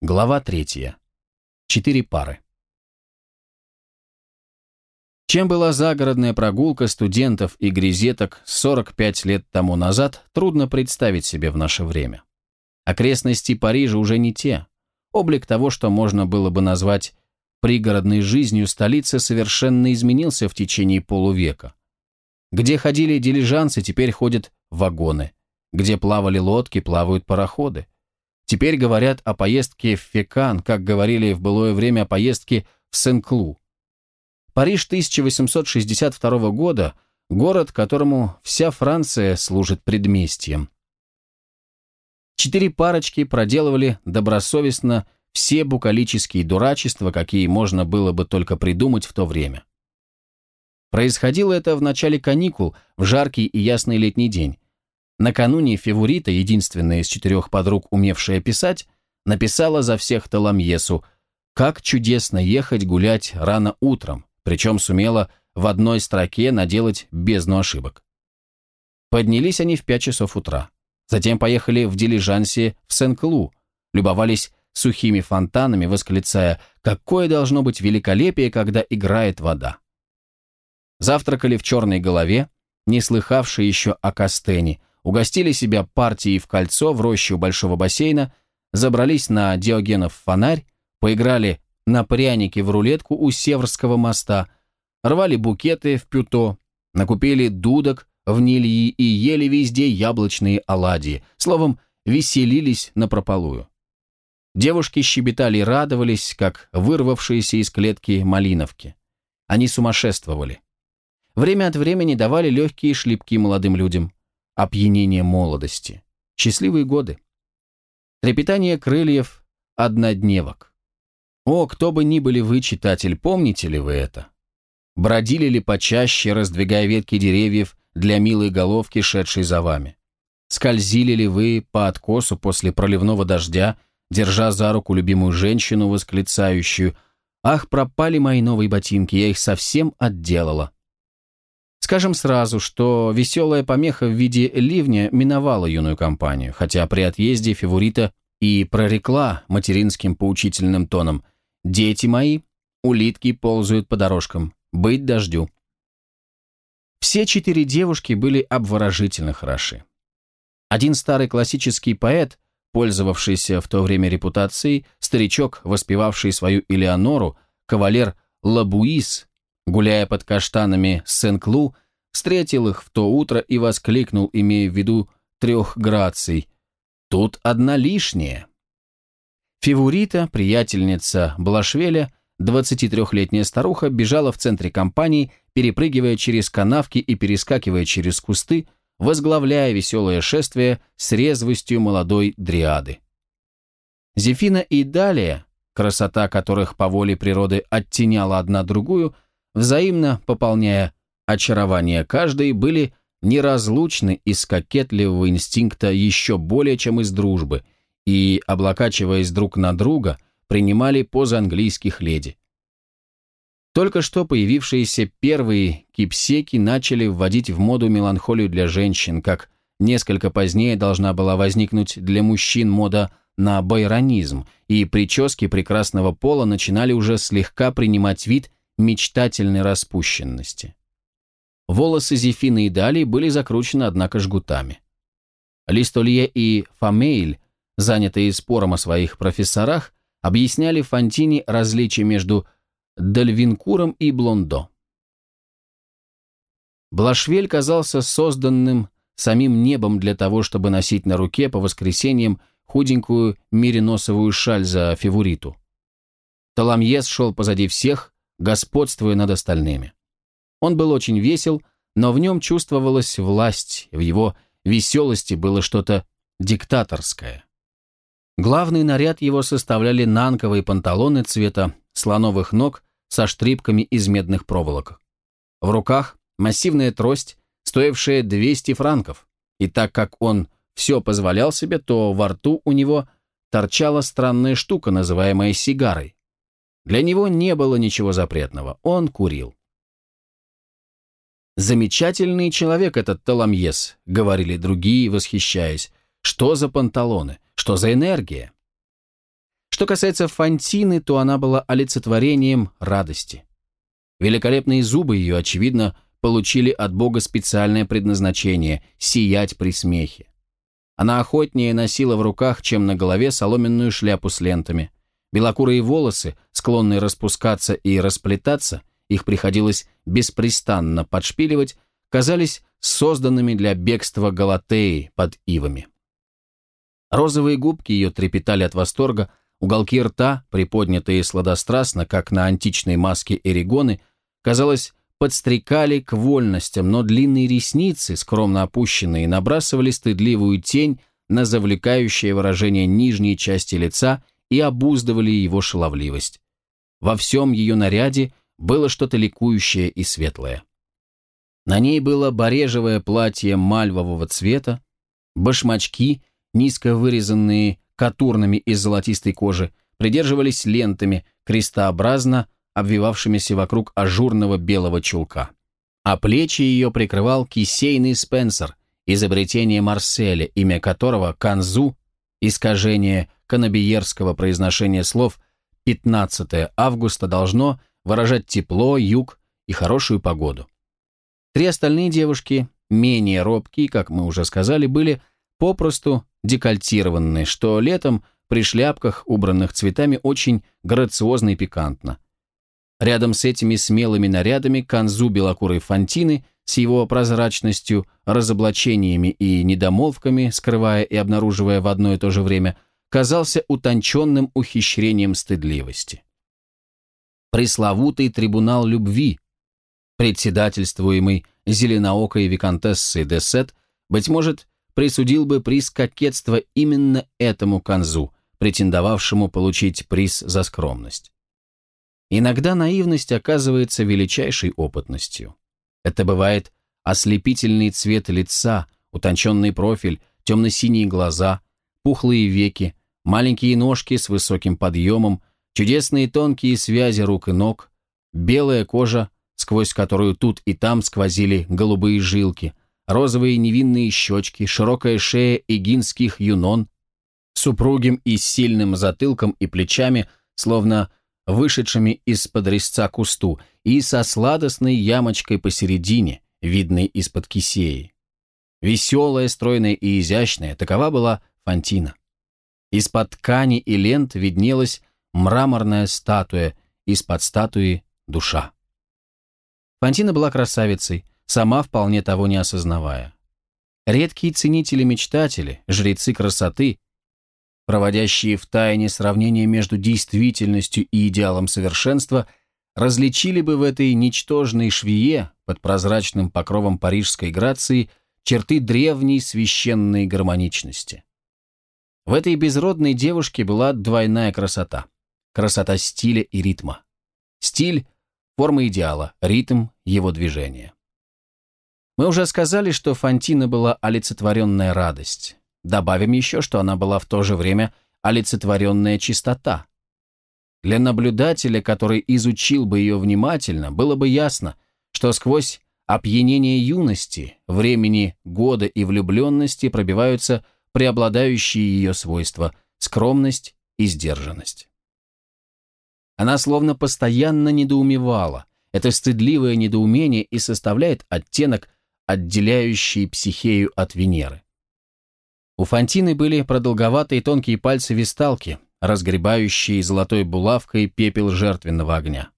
Глава третья. Четыре пары. Чем была загородная прогулка студентов и грезеток 45 лет тому назад, трудно представить себе в наше время. Окрестности Парижа уже не те. Облик того, что можно было бы назвать пригородной жизнью столицы, совершенно изменился в течение полувека. Где ходили дилижансы, теперь ходят вагоны. Где плавали лодки, плавают пароходы. Теперь говорят о поездке в Фекан, как говорили в былое время о поездке в Сен-Клу. Париж 1862 года – город, которому вся Франция служит предместьем. Четыре парочки проделывали добросовестно все букалические дурачества, какие можно было бы только придумать в то время. Происходило это в начале каникул, в жаркий и ясный летний день. Накануне Февурита, единственная из четырех подруг, умевшая писать, написала за всех Таламьесу «Как чудесно ехать гулять рано утром», причем сумела в одной строке наделать бездну ошибок. Поднялись они в пять часов утра. Затем поехали в дилижансе в Сен-Клу, любовались сухими фонтанами, восклицая «Какое должно быть великолепие, когда играет вода!» Завтракали в черной голове, не слыхавшие еще о Кастене, угостили себя партией в кольцо в роще у большого бассейна, забрались на Диогенов фонарь, поиграли на пряники в рулетку у Северского моста, рвали букеты в пюто, накупили дудок в Нильи и ели везде яблочные оладьи, словом, веселились напропалую. Девушки щебетали и радовались, как вырвавшиеся из клетки малиновки. Они сумасшествовали. Время от времени давали легкие шлепки молодым людям опьянение молодости, счастливые годы. Трепетание крыльев однодневок. О, кто бы ни были вы, читатель, помните ли вы это? Бродили ли почаще, раздвигая ветки деревьев для милой головки, шедшей за вами? Скользили ли вы по откосу после проливного дождя, держа за руку любимую женщину, восклицающую «Ах, пропали мои новые ботинки, я их совсем отделала!» Скажем сразу, что веселая помеха в виде ливня миновала юную компанию, хотя при отъезде фаворита и прорекла материнским поучительным тоном «Дети мои, улитки ползают по дорожкам, быть дождю». Все четыре девушки были обворожительно хороши. Один старый классический поэт, пользовавшийся в то время репутацией, старичок, воспевавший свою Элеонору, кавалер Лабуис, Гуляя под каштанами Сен-Клу, встретил их в то утро и воскликнул, имея в виду трех граций. «Тут одна лишняя». Фивурита, приятельница Блашвеля, 23-летняя старуха, бежала в центре компании, перепрыгивая через канавки и перескакивая через кусты, возглавляя веселое шествие с резвостью молодой дриады. Зефина и Далия, красота которых по воле природы оттеняла одна другую, взаимно пополняя очарование каждой, были неразлучны из кокетливого инстинкта еще более, чем из дружбы, и, облокачиваясь друг на друга, принимали позы английских леди. Только что появившиеся первые кипсеки начали вводить в моду меланхолию для женщин, как несколько позднее должна была возникнуть для мужчин мода на байронизм, и прически прекрасного пола начинали уже слегка принимать вид мечтательной распущенности. Волосы Зефины и Дали были закручены, однако, жгутами. Листолье и Фамейль, занятые спором о своих профессорах, объясняли Фонтини различия между Дальвинкуром и Блондо. Блашвель казался созданным самим небом для того, чтобы носить на руке по воскресеньям худенькую мериносовую шаль за фавориту. Таламьес шел позади всех, господствуя над остальными. Он был очень весел, но в нем чувствовалась власть, в его веселости было что-то диктаторское. Главный наряд его составляли нанковые панталоны цвета слоновых ног со штрипками из медных проволок. В руках массивная трость, стоившая 200 франков, и так как он все позволял себе, то во рту у него торчала странная штука, называемая сигарой. Для него не было ничего запретного, он курил. «Замечательный человек этот Таламьес», — говорили другие, восхищаясь. «Что за панталоны? Что за энергия?» Что касается Фантины, то она была олицетворением радости. Великолепные зубы ее, очевидно, получили от Бога специальное предназначение – сиять при смехе. Она охотнее носила в руках, чем на голове, соломенную шляпу с лентами. Белокурые волосы, склонные распускаться и расплетаться, их приходилось беспрестанно подшпиливать, казались созданными для бегства Галатеи под ивами. Розовые губки ее трепетали от восторга, уголки рта, приподнятые сладострастно, как на античной маске Эригоны, казалось, подстрекали к вольностям, но длинные ресницы, скромно опущенные, набрасывали стыдливую тень на завлекающее выражение нижней части лица и обуздывали его шаловливость. Во всем ее наряде было что-то ликующее и светлое. На ней было барежевое платье мальвового цвета, башмачки, низко вырезанные катурнами из золотистой кожи, придерживались лентами, крестообразно обвивавшимися вокруг ажурного белого чулка. А плечи ее прикрывал кисейный Спенсер, изобретение Марселя, имя которого Канзу, искажение канабиерского произношения слов 15 августа должно выражать тепло, юг и хорошую погоду. Три остальные девушки, менее робкие, как мы уже сказали, были попросту декольтированные, что летом при шляпках, убранных цветами, очень грациозно и пикантно. Рядом с этими смелыми нарядами канзу белокурой фантины с его прозрачностью, разоблачениями и недомолвками, скрывая и обнаруживая в одно и то же время, казался утонченным ухищрением стыдливости. Пресловутый трибунал любви, председательствуемый зеленоокой виконтессой де Сет, быть может, присудил бы приз кокетства именно этому канзу, претендовавшему получить приз за скромность. Иногда наивность оказывается величайшей опытностью. Это бывает ослепительный цвет лица, утонченный профиль, темно-синие глаза, пухлые веки, маленькие ножки с высоким подъемом, чудесные тонкие связи рук и ног, белая кожа, сквозь которую тут и там сквозили голубые жилки, розовые невинные щечки, широкая шея эгинских юнон, супругим и сильным затылком и плечами, словно вышедшими из-под резца кусту, и со сладостной ямочкой посередине, видной из-под кисеи. Веселая, стройная и изящная, такова была Фантина. Из-под ткани и лент виднелась мраморная статуя, из-под статуи — душа. Фантина была красавицей, сама вполне того не осознавая. Редкие ценители-мечтатели, жрецы красоты, проводящие в тайне сравнение между действительностью и идеалом совершенства, различили бы в этой ничтожной швее под прозрачным покровом парижской грации черты древней священной гармоничности. В этой безродной девушке была двойная красота. Красота стиля и ритма. Стиль – форма идеала, ритм – его движения. Мы уже сказали, что Фантина была олицетворенная радость. Добавим еще, что она была в то же время олицетворенная чистота. Для наблюдателя, который изучил бы ее внимательно, было бы ясно, что сквозь опьянение юности, времени года и влюбленности пробиваются преобладающие ее свойства – скромность и сдержанность. Она словно постоянно недоумевала. Это стыдливое недоумение и составляет оттенок, отделяющий психею от Венеры. У Фантины были продолговатые тонкие пальцы висталки, разгребающие золотой булавкой пепел жертвенного огня.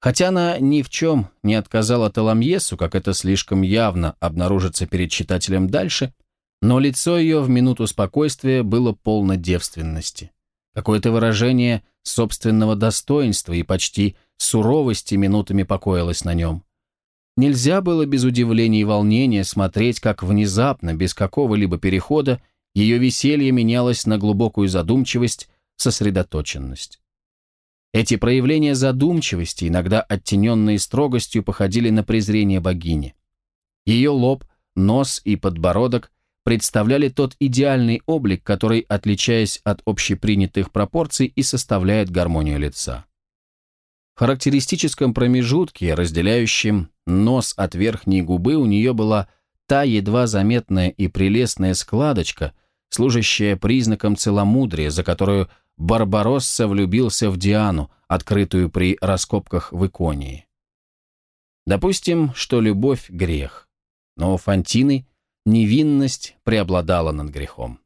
Хотя она ни в чем не отказала Таламьесу, как это слишком явно обнаружится перед читателем дальше, но лицо ее в минуту спокойствия было полно девственности. Какое-то выражение собственного достоинства и почти суровости минутами покоилось на нем. Нельзя было без удивления и волнения смотреть, как внезапно, без какого-либо перехода, ее веселье менялось на глубокую задумчивость, сосредоточенность. Эти проявления задумчивости, иногда оттененные строгостью, походили на презрение богини. Ее лоб, нос и подбородок представляли тот идеальный облик, который, отличаясь от общепринятых пропорций, и составляет гармонию лица. В характеристическом промежутке, разделяющем нос от верхней губы, у нее была та едва заметная и прелестная складочка, служащая признаком целомудрия, за которую Барбаросса влюбился в Диану, открытую при раскопках в Иконии. Допустим, что любовь – грех, но у Фантины невинность преобладала над грехом.